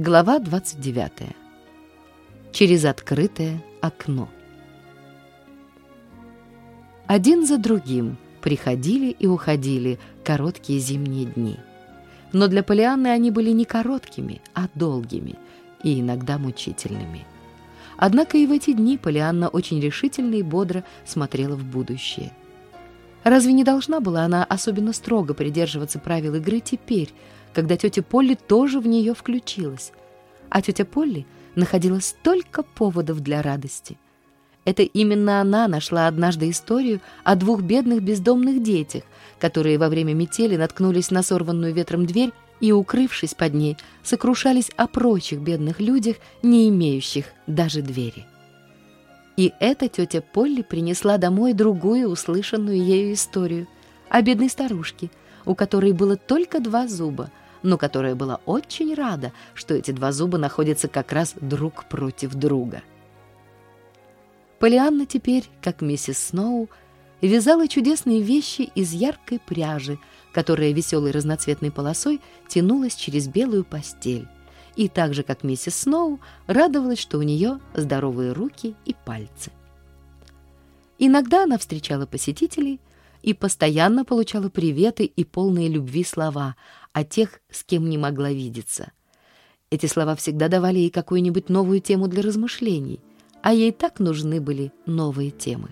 Глава 29. Через открытое окно. Один за другим приходили и уходили короткие зимние дни. Но для Полианны они были не короткими, а долгими и иногда мучительными. Однако и в эти дни Полианна очень решительно и бодро смотрела в будущее. Разве не должна была она особенно строго придерживаться правил игры теперь, когда тетя Полли тоже в нее включилась. А тетя Полли находила столько поводов для радости. Это именно она нашла однажды историю о двух бедных бездомных детях, которые во время метели наткнулись на сорванную ветром дверь и, укрывшись под ней, сокрушались о прочих бедных людях, не имеющих даже двери. И эта тетя Полли принесла домой другую услышанную ею историю о бедной старушке, у которой было только два зуба, но которая была очень рада, что эти два зуба находятся как раз друг против друга. Полианна теперь, как миссис Сноу, вязала чудесные вещи из яркой пряжи, которая веселой разноцветной полосой тянулась через белую постель, и так же, как миссис Сноу, радовалась, что у нее здоровые руки и пальцы. Иногда она встречала посетителей и постоянно получала приветы и полные любви слова о тех, с кем не могла видеться. Эти слова всегда давали ей какую-нибудь новую тему для размышлений, а ей так нужны были новые темы.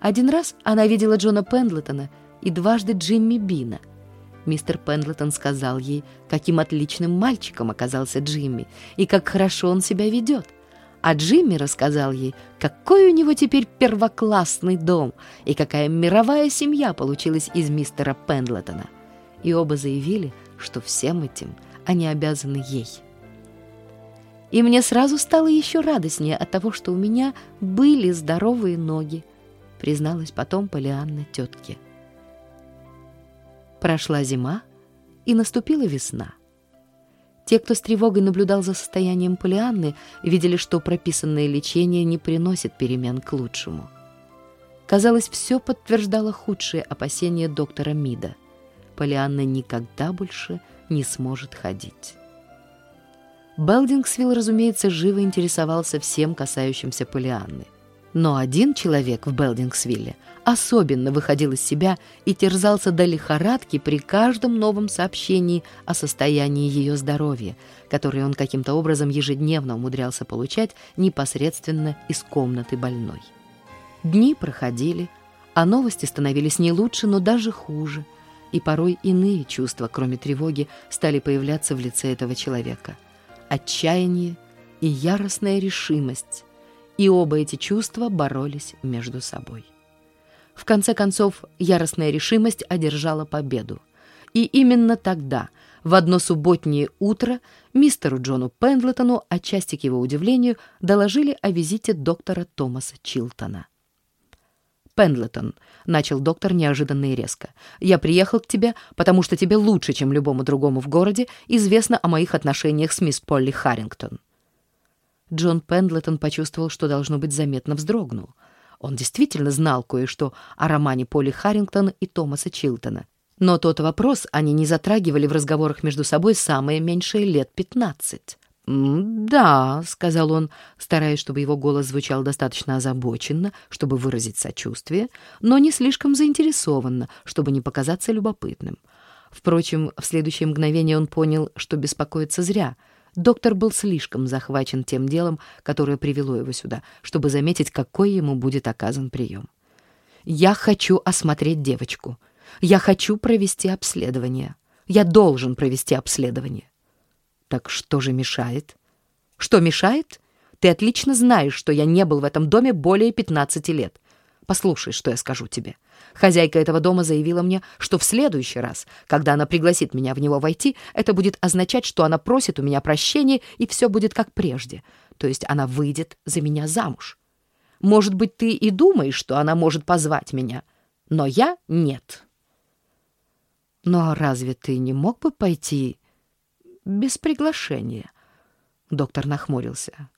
Один раз она видела Джона Пендлетона и дважды Джимми Бина. Мистер Пендлетон сказал ей, каким отличным мальчиком оказался Джимми и как хорошо он себя ведет. А Джимми рассказал ей, какой у него теперь первоклассный дом и какая мировая семья получилась из мистера Пендлетона. И оба заявили, что всем этим они обязаны ей. И мне сразу стало еще радостнее от того, что у меня были здоровые ноги, призналась потом Полианна тетке. Прошла зима, и наступила весна. Те, кто с тревогой наблюдал за состоянием Полианны, видели, что прописанное лечение не приносит перемен к лучшему. Казалось, все подтверждало худшие опасения доктора Мида. Полианна никогда больше не сможет ходить. Белдингсвилл, разумеется, живо интересовался всем, касающимся Полианны. Но один человек в Белдингсвилле особенно выходил из себя и терзался до лихорадки при каждом новом сообщении о состоянии ее здоровья, которое он каким-то образом ежедневно умудрялся получать непосредственно из комнаты больной. Дни проходили, а новости становились не лучше, но даже хуже, и порой иные чувства, кроме тревоги, стали появляться в лице этого человека. Отчаяние и яростная решимость, и оба эти чувства боролись между собой. В конце концов, яростная решимость одержала победу. И именно тогда, в одно субботнее утро, мистеру Джону Пендлетону, отчасти к его удивлению, доложили о визите доктора Томаса Чилтона. «Пендлетон», — начал доктор неожиданно и резко, — «я приехал к тебе, потому что тебе лучше, чем любому другому в городе, известно о моих отношениях с мисс Полли Харрингтон». Джон Пендлетон почувствовал, что, должно быть, заметно вздрогнул. Он действительно знал кое-что о романе Поли Харрингтона и Томаса Чилтона. Но тот вопрос они не затрагивали в разговорах между собой самое меньшее лет пятнадцать. «Да», — сказал он, стараясь, чтобы его голос звучал достаточно озабоченно, чтобы выразить сочувствие, но не слишком заинтересованно, чтобы не показаться любопытным. Впрочем, в следующее мгновение он понял, что беспокоится зря — Доктор был слишком захвачен тем делом, которое привело его сюда, чтобы заметить, какой ему будет оказан прием. «Я хочу осмотреть девочку. Я хочу провести обследование. Я должен провести обследование». «Так что же мешает?» «Что мешает? Ты отлично знаешь, что я не был в этом доме более 15 лет. Послушай, что я скажу тебе. Хозяйка этого дома заявила мне, что в следующий раз, когда она пригласит меня в него войти, это будет означать, что она просит у меня прощения, и все будет как прежде. То есть она выйдет за меня замуж. Может быть, ты и думаешь, что она может позвать меня, но я нет. Но разве ты не мог бы пойти без приглашения? Доктор нахмурился.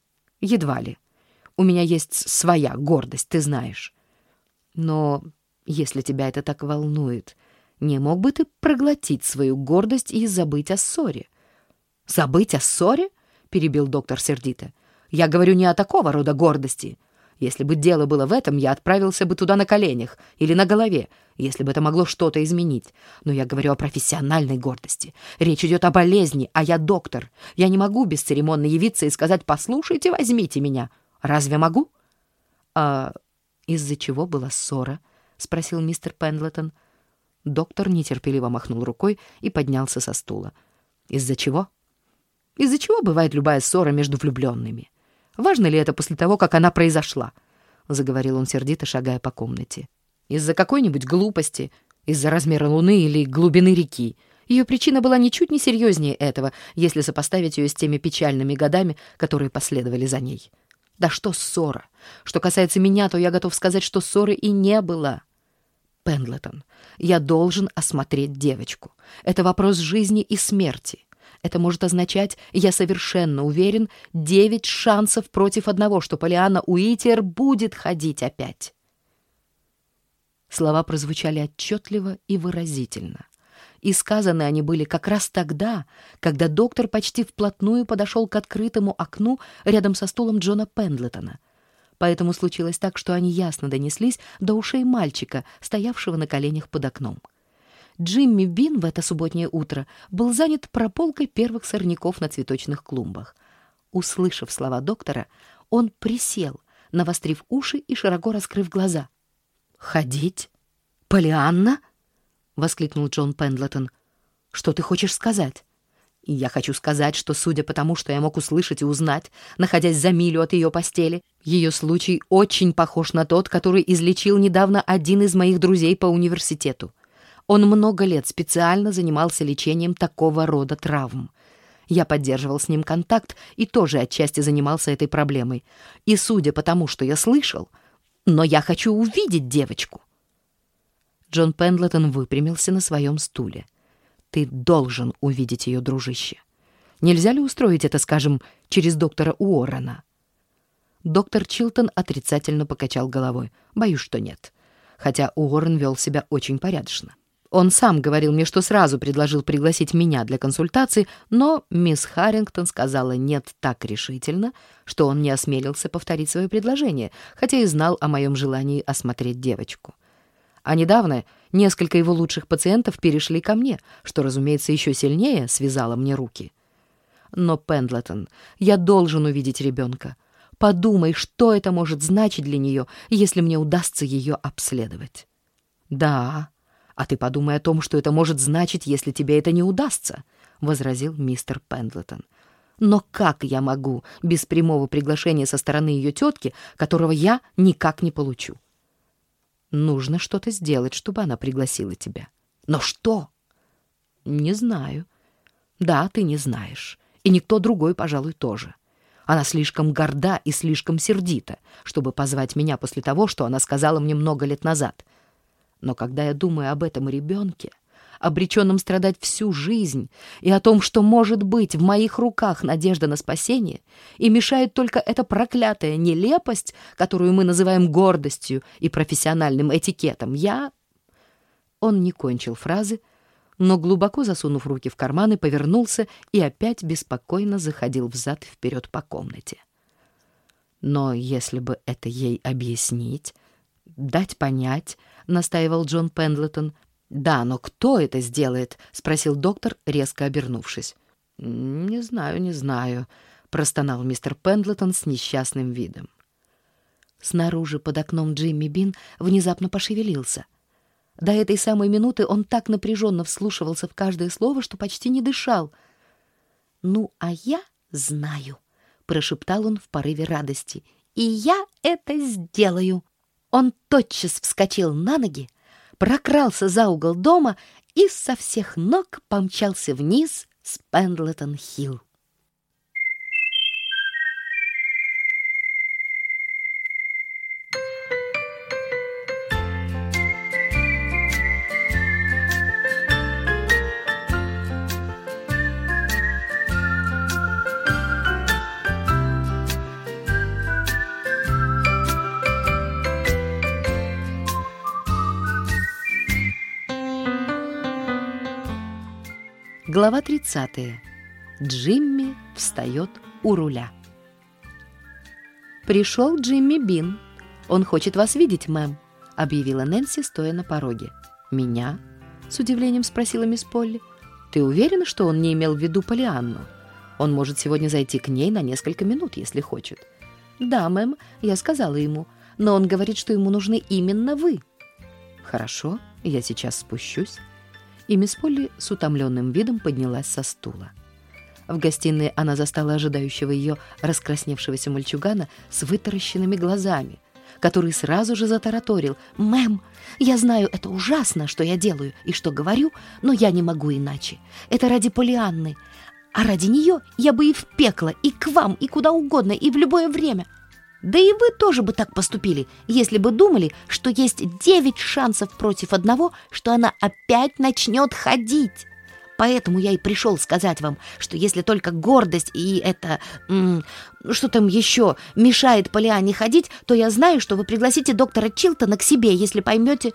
Едва ли. У меня есть своя гордость, ты знаешь. Но если тебя это так волнует, не мог бы ты проглотить свою гордость и забыть о ссоре? «Забыть о ссоре?» — перебил доктор сердито. «Я говорю не о такого рода гордости. Если бы дело было в этом, я отправился бы туда на коленях или на голове, если бы это могло что-то изменить. Но я говорю о профессиональной гордости. Речь идет о болезни, а я доктор. Я не могу бесцеремонно явиться и сказать «послушайте, возьмите меня». Разве могу? «А из-за чего была ссора?» — спросил мистер Пендлетон. Доктор нетерпеливо махнул рукой и поднялся со стула. «Из-за чего?» «Из-за чего бывает любая ссора между влюбленными?» Важно ли это после того, как она произошла?» — заговорил он сердито, шагая по комнате. «Из-за какой-нибудь глупости, из-за размера луны или глубины реки. Ее причина была ничуть не серьезнее этого, если сопоставить ее с теми печальными годами, которые последовали за ней. Да что ссора? Что касается меня, то я готов сказать, что ссоры и не было. Пендлетон, я должен осмотреть девочку. Это вопрос жизни и смерти. Это может означать, я совершенно уверен, девять шансов против одного, что Полиана Уитер будет ходить опять. Слова прозвучали отчетливо и выразительно. И сказаны они были как раз тогда, когда доктор почти вплотную подошел к открытому окну рядом со стулом Джона Пендлетона. Поэтому случилось так, что они ясно донеслись до ушей мальчика, стоявшего на коленях под окном. Джимми Бин в это субботнее утро был занят прополкой первых сорняков на цветочных клумбах. Услышав слова доктора, он присел, навострив уши и широко раскрыв глаза. «Ходить? Полианна?» — воскликнул Джон Пендлетон. «Что ты хочешь сказать?» «Я хочу сказать, что, судя по тому, что я мог услышать и узнать, находясь за милю от ее постели, ее случай очень похож на тот, который излечил недавно один из моих друзей по университету. Он много лет специально занимался лечением такого рода травм. Я поддерживал с ним контакт и тоже отчасти занимался этой проблемой. И судя по тому, что я слышал, но я хочу увидеть девочку. Джон Пендлетон выпрямился на своем стуле. Ты должен увидеть ее, дружище. Нельзя ли устроить это, скажем, через доктора Уоррена? Доктор Чилтон отрицательно покачал головой. Боюсь, что нет. Хотя Уоррен вел себя очень порядочно. Он сам говорил мне, что сразу предложил пригласить меня для консультации, но мисс Харрингтон сказала «нет» так решительно, что он не осмелился повторить свое предложение, хотя и знал о моем желании осмотреть девочку. А недавно несколько его лучших пациентов перешли ко мне, что, разумеется, еще сильнее связало мне руки. Но, Пендлетон, я должен увидеть ребенка. Подумай, что это может значить для нее, если мне удастся ее обследовать. Да, «А ты подумай о том, что это может значить, если тебе это не удастся», — возразил мистер Пендлетон. «Но как я могу без прямого приглашения со стороны ее тетки, которого я никак не получу?» «Нужно что-то сделать, чтобы она пригласила тебя». «Но что?» «Не знаю». «Да, ты не знаешь. И никто другой, пожалуй, тоже. Она слишком горда и слишком сердита, чтобы позвать меня после того, что она сказала мне много лет назад. Но когда я думаю об этом ребенке, обреченном страдать всю жизнь, и о том, что, может быть, в моих руках надежда на спасение, и мешает только эта проклятая нелепость, которую мы называем гордостью и профессиональным этикетом, я... Он не кончил фразы, но, глубоко засунув руки в карманы, повернулся и опять беспокойно заходил взад и вперед по комнате. Но если бы это ей объяснить, дать понять, настаивал Джон Пендлетон. «Да, но кто это сделает?» — спросил доктор, резко обернувшись. «Не знаю, не знаю», — простонал мистер Пендлетон с несчастным видом. Снаружи под окном Джимми Бин внезапно пошевелился. До этой самой минуты он так напряженно вслушивался в каждое слово, что почти не дышал. «Ну, а я знаю», — прошептал он в порыве радости, — «и я это сделаю». Он тотчас вскочил на ноги, прокрался за угол дома и со всех ног помчался вниз с Пендлетон-Хилл. Глава 30. Джимми встает у руля. «Пришел Джимми Бин. Он хочет вас видеть, мэм», — объявила Нэнси, стоя на пороге. «Меня?» — с удивлением спросила мисс Полли. «Ты уверена, что он не имел в виду Полианну? Он может сегодня зайти к ней на несколько минут, если хочет». «Да, мэм, я сказала ему, но он говорит, что ему нужны именно вы». «Хорошо, я сейчас спущусь». И мисс Полли с утомленным видом поднялась со стула. В гостиной она застала ожидающего ее раскрасневшегося мальчугана с вытаращенными глазами, который сразу же затараторил. «Мэм, я знаю, это ужасно, что я делаю и что говорю, но я не могу иначе. Это ради Полианны. А ради нее я бы и в пекло, и к вам, и куда угодно, и в любое время. Да и вы тоже бы так поступили, если бы думали, что есть девять шансов против одного, что она опять начнет ходить. Поэтому я и пришел сказать вам, что если только гордость и это... что там еще мешает Полиане ходить, то я знаю, что вы пригласите доктора Чилтона к себе, если поймете...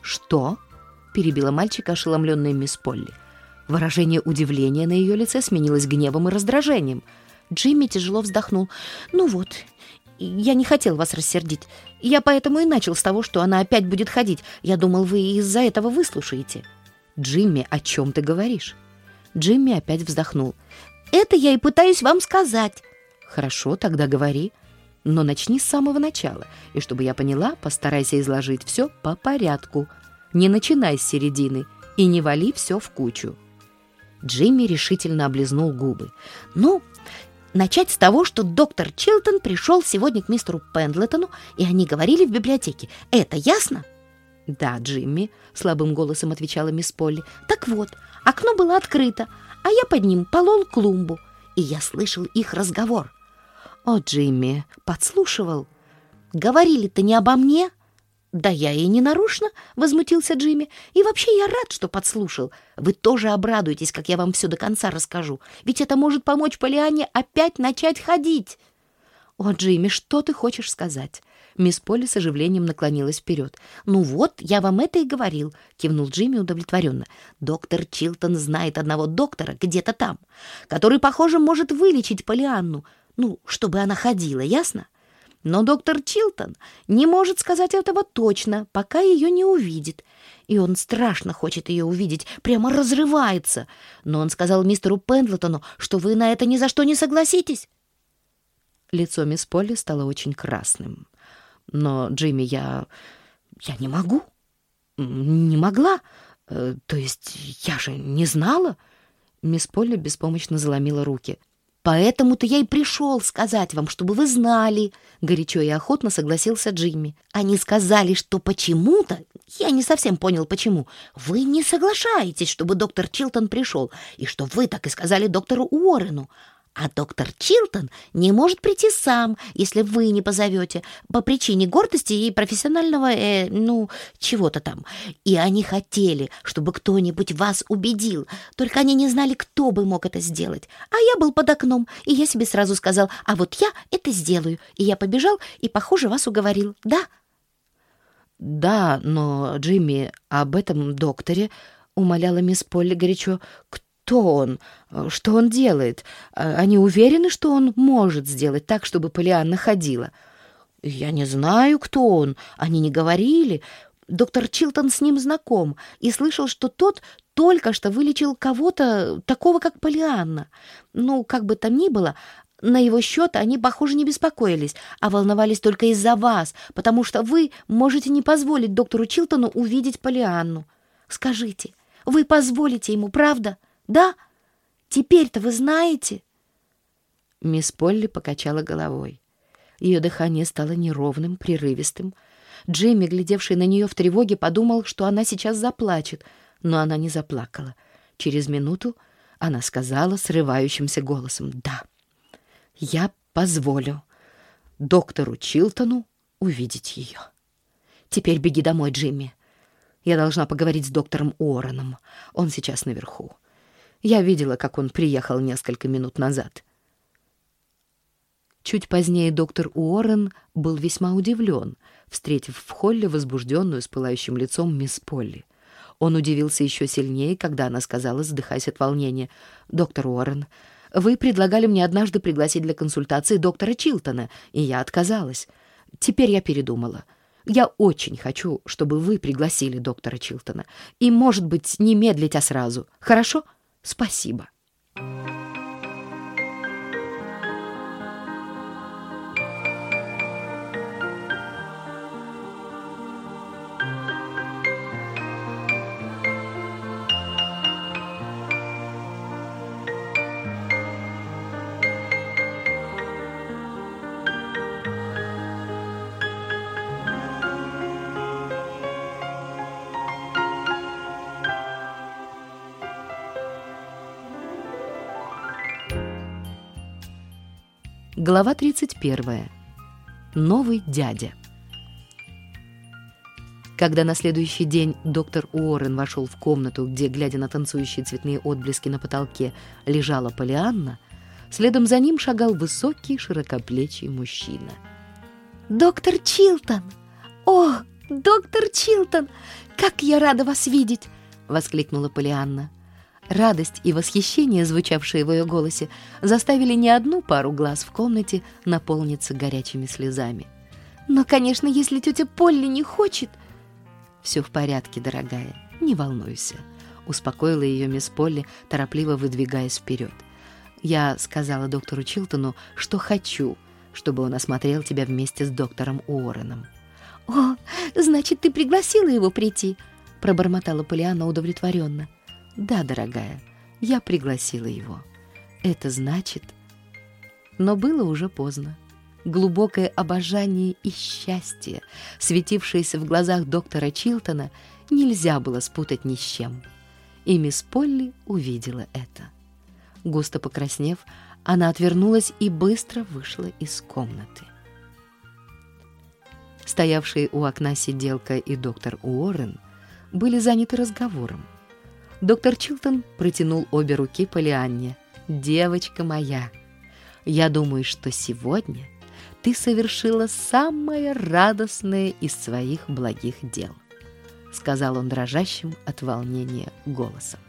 «Что?» — перебила мальчика, ошеломленная мисс Полли. Выражение удивления на ее лице сменилось гневом и раздражением. Джимми тяжело вздохнул. «Ну вот, я не хотел вас рассердить. Я поэтому и начал с того, что она опять будет ходить. Я думал, вы из-за этого выслушаете». «Джимми, о чем ты говоришь?» Джимми опять вздохнул. «Это я и пытаюсь вам сказать». «Хорошо, тогда говори. Но начни с самого начала, и чтобы я поняла, постарайся изложить все по порядку. Не начинай с середины и не вали все в кучу». Джимми решительно облизнул губы. «Ну, начать с того, что доктор Чилтон пришел сегодня к мистеру Пендлетону, и они говорили в библиотеке. Это ясно?» «Да, Джимми», — слабым голосом отвечала мисс Полли. «Так вот, окно было открыто, а я под ним полол клумбу, и я слышал их разговор». «О, Джимми, подслушивал». «Говорили-то не обо мне?» «Да я и не нарочно», — возмутился Джимми. «И вообще я рад, что подслушал. Вы тоже обрадуетесь, как я вам все до конца расскажу. Ведь это может помочь Полиане опять начать ходить». «О, Джимми, что ты хочешь сказать?» Мисс Полли с оживлением наклонилась вперед. «Ну вот, я вам это и говорил», — кивнул Джимми удовлетворенно. «Доктор Чилтон знает одного доктора где-то там, который, похоже, может вылечить Полианну, ну, чтобы она ходила, ясно? Но доктор Чилтон не может сказать этого точно, пока ее не увидит. И он страшно хочет ее увидеть, прямо разрывается. Но он сказал мистеру Пендлетону, что вы на это ни за что не согласитесь». Лицо мисс Полли стало очень красным. Но, Джимми, я... я не могу. Не могла. Э, то есть я же не знала. Мисс Полли беспомощно заломила руки. «Поэтому-то я и пришел сказать вам, чтобы вы знали», — горячо и охотно согласился Джимми. «Они сказали, что почему-то, я не совсем понял, почему, вы не соглашаетесь, чтобы доктор Чилтон пришел, и что вы так и сказали доктору Уоррену. А доктор Чилтон не может прийти сам, если вы не позовете, по причине гордости и профессионального, э, ну, чего-то там. И они хотели, чтобы кто-нибудь вас убедил, только они не знали, кто бы мог это сделать. А я был под окном, и я себе сразу сказал, а вот я это сделаю. И я побежал, и, похоже, вас уговорил, да? Да, но, Джимми, об этом докторе, умоляла мисс Полли горячо, кто кто он? Что он делает? А, они уверены, что он может сделать так, чтобы Полианна ходила? Я не знаю, кто он. Они не говорили. Доктор Чилтон с ним знаком и слышал, что тот только что вылечил кого-то такого, как Полианна. Ну, как бы там ни было, на его счет они, похоже, не беспокоились, а волновались только из-за вас, потому что вы можете не позволить доктору Чилтону увидеть Полианну. Скажите, вы позволите ему, правда?» Да? Теперь-то вы знаете?» Мисс Полли покачала головой. Ее дыхание стало неровным, прерывистым. Джимми, глядевший на нее в тревоге, подумал, что она сейчас заплачет, но она не заплакала. Через минуту она сказала срывающимся голосом «Да, я позволю доктору Чилтону увидеть ее. Теперь беги домой, Джимми. Я должна поговорить с доктором Уорреном. Он сейчас наверху. Я видела, как он приехал несколько минут назад. Чуть позднее доктор Уоррен был весьма удивлен, встретив в холле возбужденную с пылающим лицом мисс Полли. Он удивился еще сильнее, когда она сказала, задыхаясь от волнения, «Доктор Уоррен, вы предлагали мне однажды пригласить для консультации доктора Чилтона, и я отказалась. Теперь я передумала. Я очень хочу, чтобы вы пригласили доктора Чилтона. И, может быть, не медлить, а сразу. Хорошо? Спасибо». Глава 31. Новый дядя. Когда на следующий день доктор Уоррен вошел в комнату, где, глядя на танцующие цветные отблески на потолке, лежала Полианна, следом за ним шагал высокий, широкоплечий мужчина. «Доктор Чилтон! О, доктор Чилтон! Как я рада вас видеть!» — воскликнула Полианна. Радость и восхищение, звучавшие в ее голосе, заставили не одну пару глаз в комнате наполниться горячими слезами. «Но, конечно, если тетя Полли не хочет...» «Все в порядке, дорогая, не волнуйся», — успокоила ее мисс Полли, торопливо выдвигаясь вперед. «Я сказала доктору Чилтону, что хочу, чтобы он осмотрел тебя вместе с доктором Уорреном». «О, значит, ты пригласила его прийти?» — пробормотала Полиана удовлетворенно. Да, дорогая, я пригласила его. Это значит... Но было уже поздно. Глубокое обожание и счастье, светившееся в глазах доктора Чилтона, нельзя было спутать ни с чем. И мисс Полли увидела это. Густо покраснев, она отвернулась и быстро вышла из комнаты. Стоявшие у окна сиделка и доктор Уоррен были заняты разговором. Доктор Чилтон протянул обе руки Полианне. «Девочка моя, я думаю, что сегодня ты совершила самое радостное из своих благих дел», сказал он дрожащим от волнения голосом.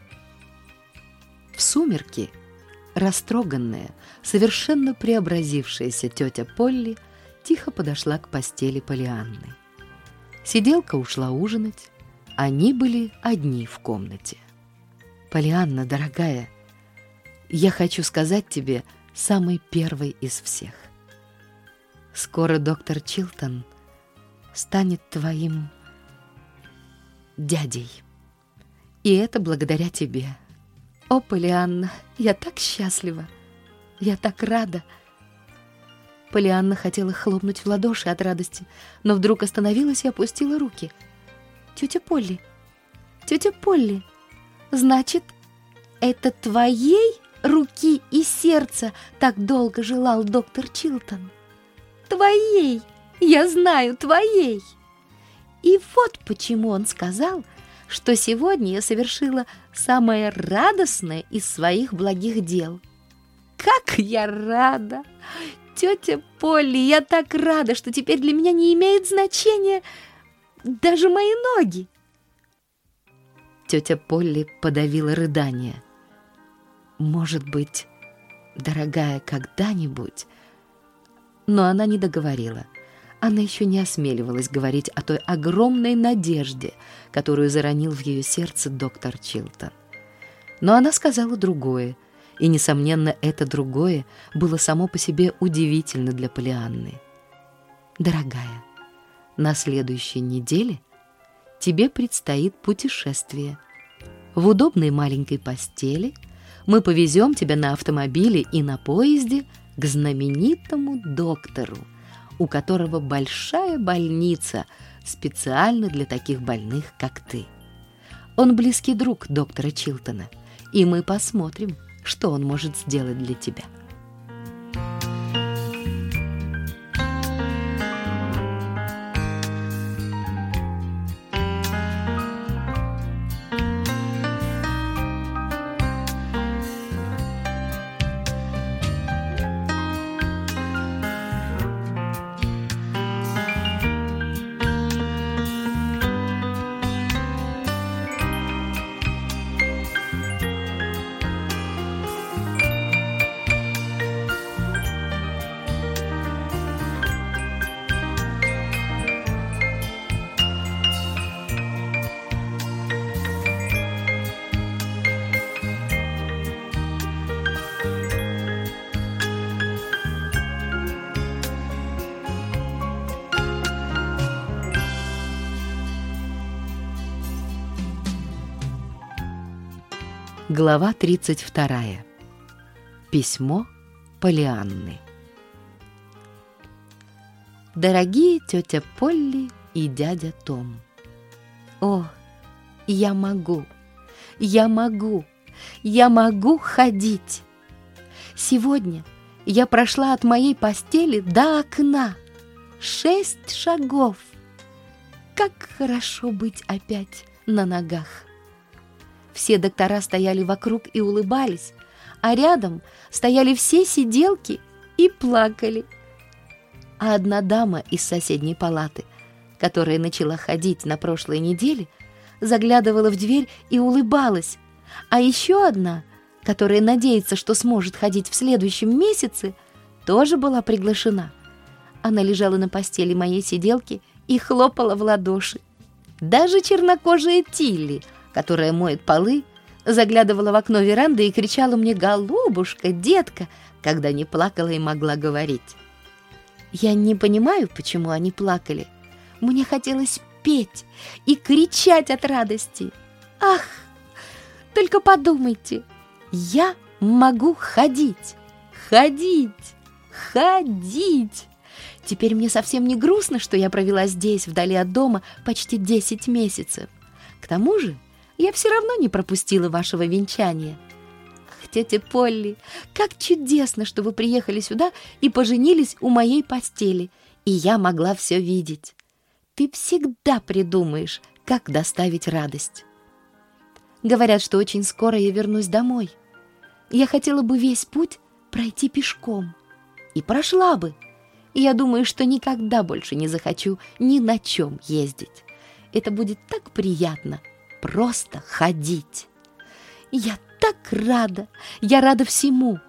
В сумерки растроганная, совершенно преобразившаяся тетя Полли тихо подошла к постели Полианны. Сиделка ушла ужинать, они были одни в комнате. Полианна, дорогая, я хочу сказать тебе самый первый из всех. Скоро доктор Чилтон станет твоим дядей. И это благодаря тебе. О, Полианна, я так счастлива. Я так рада. Полианна хотела хлопнуть в ладоши от радости, но вдруг остановилась и опустила руки. «Тетя Полли! Тетя Полли!» Значит, это твоей руки и сердца так долго желал доктор Чилтон? Твоей! Я знаю, твоей! И вот почему он сказал, что сегодня я совершила самое радостное из своих благих дел. Как я рада! Тетя Полли, я так рада, что теперь для меня не имеет значения даже мои ноги. Тетя Полли подавила рыдание. «Может быть, дорогая, когда-нибудь...» Но она не договорила. Она еще не осмеливалась говорить о той огромной надежде, которую заронил в ее сердце доктор Чилтон. Но она сказала другое, и, несомненно, это другое было само по себе удивительно для Полианны. «Дорогая, на следующей неделе тебе предстоит путешествие. В удобной маленькой постели мы повезем тебя на автомобиле и на поезде к знаменитому доктору, у которого большая больница специально для таких больных, как ты. Он близкий друг доктора Чилтона, и мы посмотрим, что он может сделать для тебя. Глава 32. Письмо Полианны. Дорогие тетя Полли и дядя Том. О, я могу, я могу, я могу ходить. Сегодня я прошла от моей постели до окна. Шесть шагов. Как хорошо быть опять на ногах. Все доктора стояли вокруг и улыбались, а рядом стояли все сиделки и плакали. А одна дама из соседней палаты, которая начала ходить на прошлой неделе, заглядывала в дверь и улыбалась, а еще одна, которая надеется, что сможет ходить в следующем месяце, тоже была приглашена. Она лежала на постели моей сиделки и хлопала в ладоши. Даже чернокожая Тилли — которая моет полы, заглядывала в окно веранды и кричала мне «Голубушка, детка!», когда не плакала и могла говорить. Я не понимаю, почему они плакали. Мне хотелось петь и кричать от радости. Ах, только подумайте, я могу ходить, ходить, ходить. Теперь мне совсем не грустно, что я провела здесь, вдали от дома, почти 10 месяцев. К тому же я все равно не пропустила вашего венчания. Ах, тетя Полли, как чудесно, что вы приехали сюда и поженились у моей постели, и я могла все видеть. Ты всегда придумаешь, как доставить радость. Говорят, что очень скоро я вернусь домой. Я хотела бы весь путь пройти пешком. И прошла бы. Я думаю, что никогда больше не захочу ни на чем ездить. Это будет так приятно — просто ходить. Я так рада, я рада всему.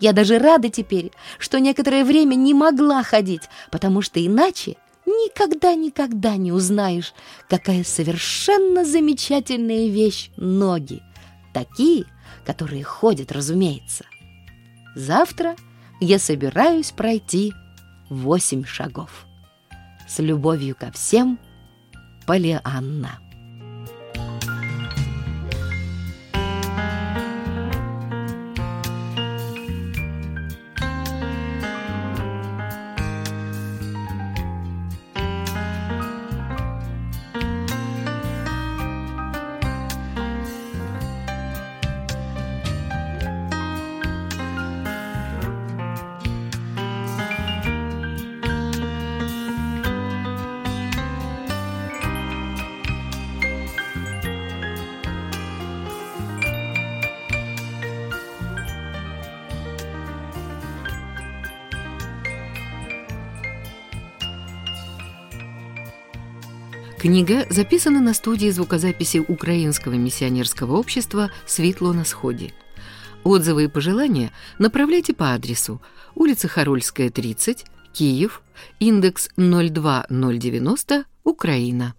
Я даже рада теперь, что некоторое время не могла ходить, потому что иначе никогда-никогда не узнаешь, какая совершенно замечательная вещь ноги. Такие, которые ходят, разумеется. Завтра я собираюсь пройти восемь шагов. С любовью ко всем, Полианна. Книга записана на студии звукозаписи Украинского миссионерского общества «Светло на сходе». Отзывы и пожелания направляйте по адресу улица Харольская, 30, Киев, индекс 02090, Украина.